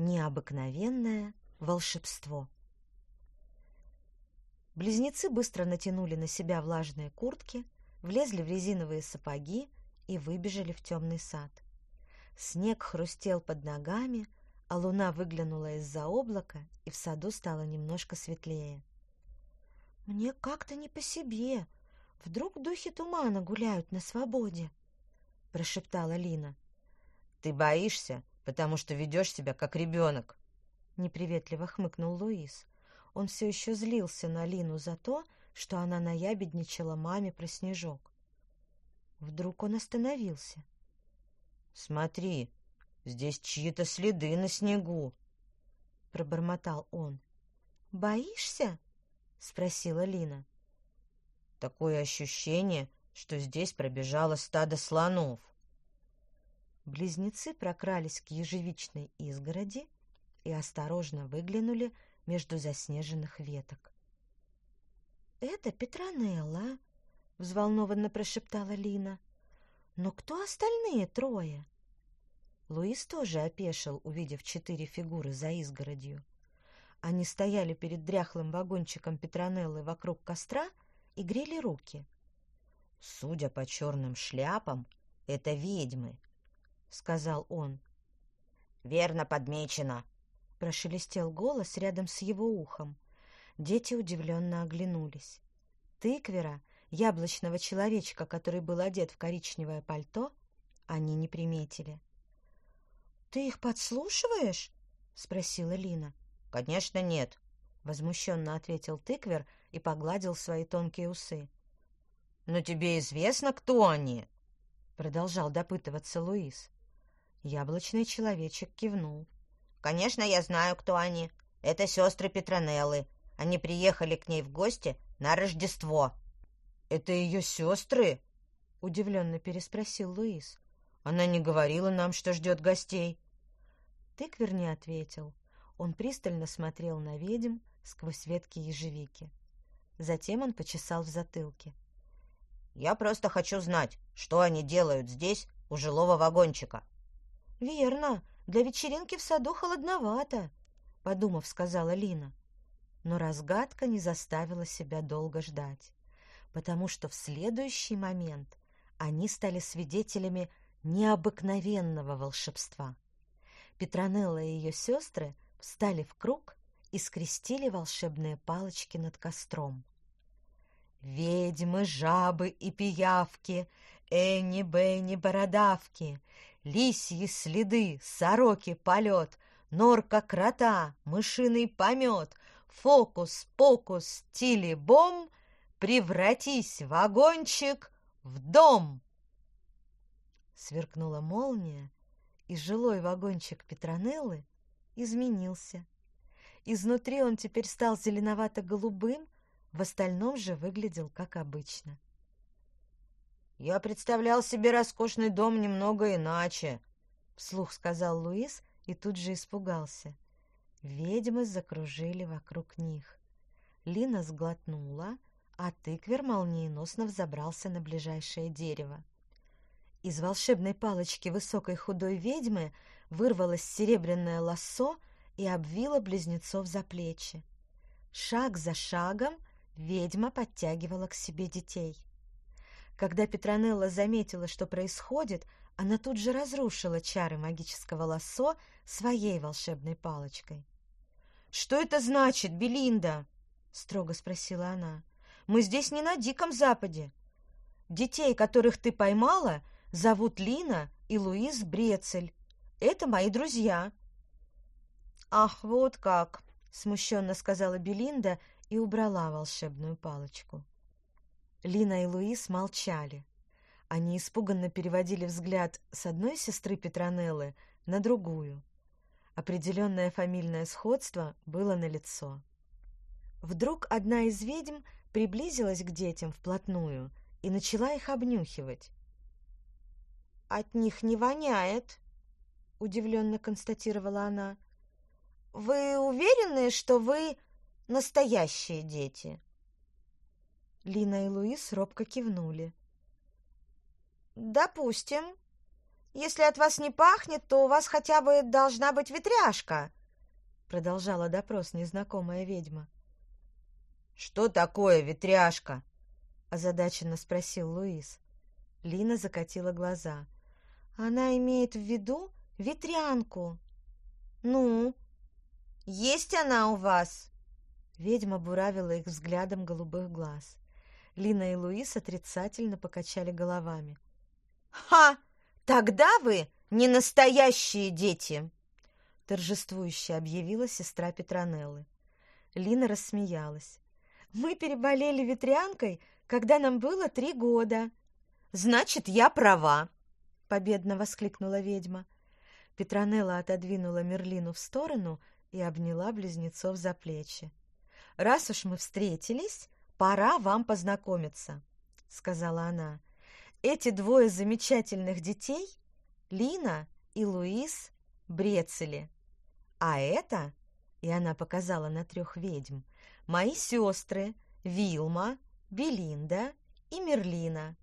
Необыкновенное волшебство. Близнецы быстро натянули на себя влажные куртки, влезли в резиновые сапоги и выбежали в темный сад. Снег хрустел под ногами, а луна выглянула из-за облака, и в саду стало немножко светлее. «Мне как-то не по себе. Вдруг духи тумана гуляют на свободе?» — прошептала Лина. «Ты боишься, потому что ведешь себя как ребенок», — неприветливо хмыкнул Луис. Он все еще злился на Лину за то, что она наябедничала маме про снежок. Вдруг он остановился. «Смотри, здесь чьи-то следы на снегу!» — пробормотал он. «Боишься?» — спросила Лина. «Такое ощущение, что здесь пробежало стадо слонов». Близнецы прокрались к ежевичной изгороди и осторожно выглянули между заснеженных веток. «Это Петронелла», — взволнованно прошептала Лина. «Но кто остальные трое?» Луис тоже опешил, увидев четыре фигуры за изгородью. Они стояли перед дряхлым вагончиком Петронеллы вокруг костра и грели руки. «Судя по черным шляпам, это ведьмы», — сказал он. «Верно подмечено», — прошелестел голос рядом с его ухом. Дети удивленно оглянулись. Тыквера, яблочного человечка, который был одет в коричневое пальто, они не приметили. «Ты их подслушиваешь?» — спросила Лина. «Конечно нет», — возмущенно ответил тыквер и погладил свои тонкие усы. «Но тебе известно, кто они?» — продолжал допытываться Луис. Яблочный человечек кивнул. Конечно, я знаю, кто они. Это сестры Петронеллы. Они приехали к ней в гости на Рождество. Это ее сестры? Удивленно переспросил Луис. Она не говорила нам, что ждет гостей. Тыквер не ответил. Он пристально смотрел на ведьм сквозь ветки ежевики. Затем он почесал в затылке. «Я просто хочу знать, что они делают здесь, у жилого вагончика». «Верно. Для вечеринки в саду холодновато, подумав, сказала Лина. Но разгадка не заставила себя долго ждать, потому что в следующий момент они стали свидетелями необыкновенного волшебства. Петронелла и ее сестры встали в круг и скрестили волшебные палочки над костром. Ведьмы, жабы и пиявки, Энни, Бенни, бородавки, лисьи следы, сороки полет, норка крота, мышиный помет, фокус-покус, тили-бом, превратись, вагончик, в дом. Сверкнула молния, и жилой вагончик Петронеллы изменился. Изнутри он теперь стал зеленовато-голубым, в остальном же выглядел как обычно. «Я представлял себе роскошный дом немного иначе», — вслух сказал Луис и тут же испугался. Ведьмы закружили вокруг них. Лина сглотнула, а тыквер молниеносно взобрался на ближайшее дерево. Из волшебной палочки высокой худой ведьмы вырвалось серебряное лассо и обвило близнецов за плечи. Шаг за шагом ведьма подтягивала к себе детей. Когда Петронелла заметила, что происходит, она тут же разрушила чары магического лассо своей волшебной палочкой. «Что это значит, Белинда?» — строго спросила она. «Мы здесь не на Диком Западе. Детей, которых ты поймала, зовут Лина и Луиз Брецель. Это мои друзья». «Ах, вот как!» — смущенно сказала Белинда и убрала волшебную палочку. Лина и Луис молчали. Они испуганно переводили взгляд с одной сестры Петронеллы на другую. Определенное фамильное сходство было налицо. Вдруг одна из ведьм приблизилась к детям вплотную и начала их обнюхивать. «От них не воняет», — удивленно констатировала она. «Вы уверены, что вы настоящие дети?» Лина и Луис робко кивнули. «Допустим. если от вас не пахнет, то у вас хотя бы должна быть ветряшка, продолжала допрос незнакомая ведьма. Что такое ветряшка? озадаченно спросил Луис. Лина закатила глаза. Она имеет в виду ветрянку. Ну, есть она у вас? Ведьма буравила их взглядом голубых глаз. Лина и Луис отрицательно покачали головами. «Ха! Тогда вы не настоящие дети!» торжествующе объявила сестра Петронеллы. Лина рассмеялась. «Мы переболели ветрянкой, когда нам было три года». «Значит, я права!» — победно воскликнула ведьма. Петронелла отодвинула Мерлину в сторону и обняла близнецов за плечи. «Раз уж мы встретились, пора вам познакомиться», — сказала она. «Эти двое замечательных детей — Лина и Луис Брецели. А это, — и она показала на трех ведьм, — мои сестры Вилма, Белинда и Мерлина.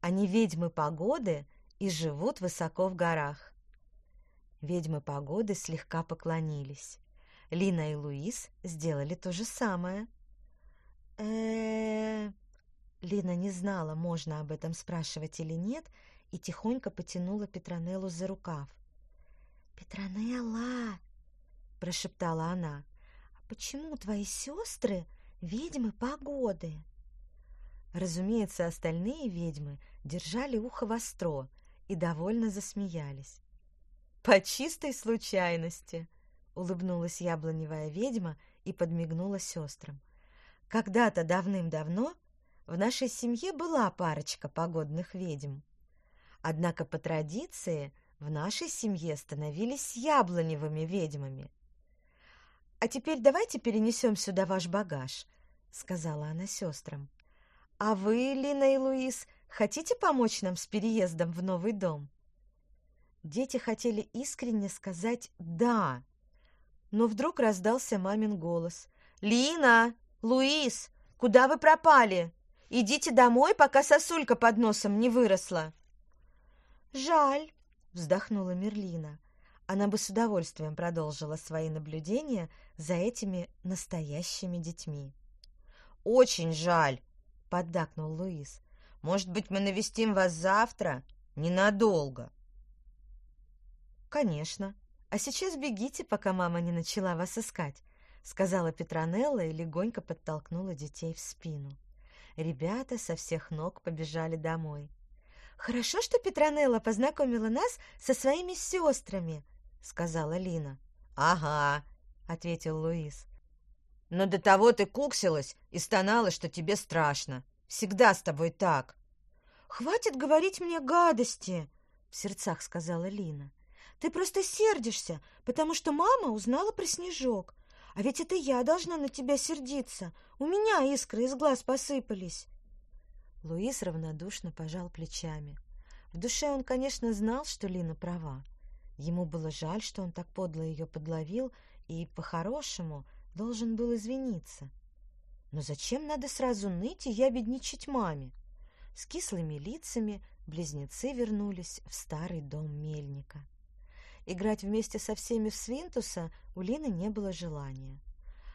Они ведьмы погоды и живут высоко в горах». Ведьмы погоды слегка поклонились. Лина и Луис сделали то же самое. Э Лина не знала, можно об этом спрашивать или нет, и тихонько потянула Петронеллу за рукав. «Петронелла!» — прошептала она. «А почему твои сестры ведьмы погоды?» Разумеется, остальные ведьмы держали ухо востро и довольно засмеялись. «По чистой случайности!» — улыбнулась яблоневая ведьма и подмигнула сестрам. «Когда-то давным-давно в нашей семье была парочка погодных ведьм. Однако по традиции в нашей семье становились яблоневыми ведьмами. «А теперь давайте перенесем сюда ваш багаж», — сказала она сестрам. «А вы, Лина и Луис, хотите помочь нам с переездом в новый дом?» Дети хотели искренне сказать «да», но вдруг раздался мамин голос. «Лина! Луис! Куда вы пропали? Идите домой, пока сосулька под носом не выросла!» «Жаль!» — вздохнула Мерлина. Она бы с удовольствием продолжила свои наблюдения за этими настоящими детьми. «Очень жаль!» — поддакнул Луис. «Может быть, мы навестим вас завтра? Ненадолго!» «Конечно!» «А сейчас бегите, пока мама не начала вас искать», — сказала Петронелла и легонько подтолкнула детей в спину. Ребята со всех ног побежали домой. «Хорошо, что Петронелла познакомила нас со своими сестрами», — сказала Лина. «Ага», — ответил Луис. «Но до того ты куксилась и стонала, что тебе страшно. Всегда с тобой так». «Хватит говорить мне гадости», — в сердцах сказала Лина. Ты просто сердишься, потому что мама узнала про снежок. А ведь это я должна на тебя сердиться. У меня искры из глаз посыпались. Луис равнодушно пожал плечами. В душе он, конечно, знал, что Лина права. Ему было жаль, что он так подло ее подловил и, по-хорошему, должен был извиниться. Но зачем надо сразу ныть и ябедничать маме? С кислыми лицами близнецы вернулись в старый дом мельника. Играть вместе со всеми в Свинтуса у Лины не было желания.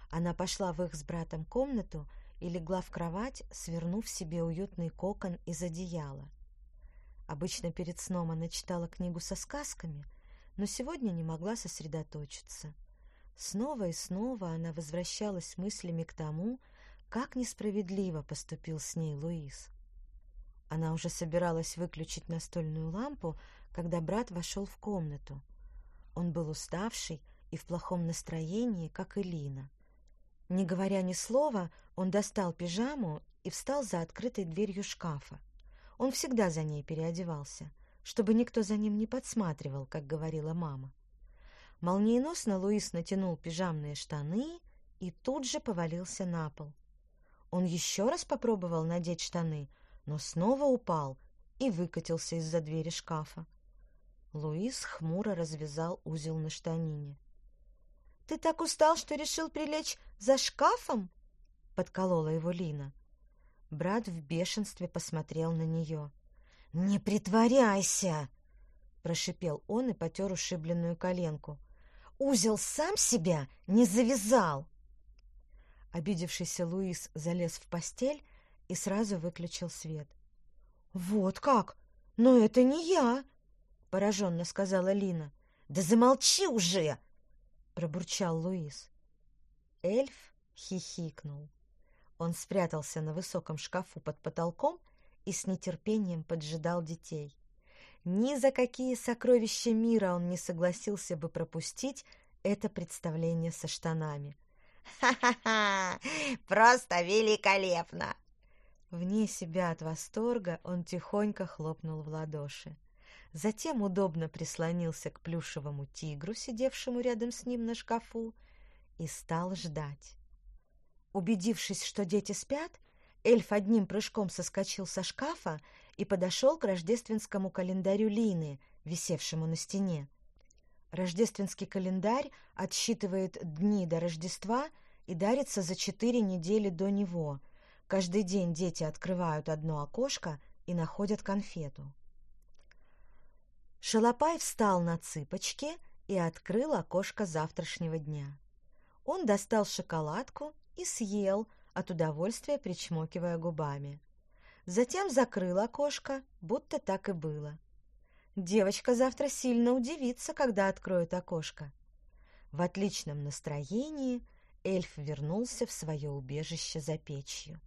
Она пошла в их с братом комнату и легла в кровать, свернув себе уютный кокон из одеяла. Обычно перед сном она читала книгу со сказками, но сегодня не могла сосредоточиться. Снова и снова она возвращалась мыслями к тому, как несправедливо поступил с ней Луис. Она уже собиралась выключить настольную лампу, когда брат вошел в комнату. Он был уставший и в плохом настроении, как и Лина. Не говоря ни слова, он достал пижаму и встал за открытой дверью шкафа. Он всегда за ней переодевался, чтобы никто за ним не подсматривал, как говорила мама. Молниеносно Луис натянул пижамные штаны и тут же повалился на пол. Он еще раз попробовал надеть штаны, но снова упал и выкатился из-за двери шкафа. Луис хмуро развязал узел на штанине. «Ты так устал, что решил прилечь за шкафом?» — подколола его Лина. Брат в бешенстве посмотрел на нее. «Не притворяйся!» — прошипел он и потер ушибленную коленку. «Узел сам себя не завязал!» Обидевшийся Луис залез в постель и сразу выключил свет. «Вот как! Но это не я!» — пораженно сказала Лина. «Да замолчи уже!» — пробурчал Луис. Эльф хихикнул. Он спрятался на высоком шкафу под потолком и с нетерпением поджидал детей. Ни за какие сокровища мира он не согласился бы пропустить это представление со штанами. «Ха-ха-ха! Просто великолепно!» Вне себя от восторга он тихонько хлопнул в ладоши. Затем удобно прислонился к плюшевому тигру, сидевшему рядом с ним на шкафу, и стал ждать. Убедившись, что дети спят, эльф одним прыжком соскочил со шкафа и подошел к рождественскому календарю Лины, висевшему на стене. Рождественский календарь отсчитывает дни до Рождества и дарится за четыре недели до него. Каждый день дети открывают одно окошко и находят конфету. Шалопай встал на цыпочки и открыл окошко завтрашнего дня. Он достал шоколадку и съел, от удовольствия причмокивая губами. Затем закрыл окошко, будто так и было. Девочка завтра сильно удивится, когда откроет окошко. В отличном настроении эльф вернулся в свое убежище за печью.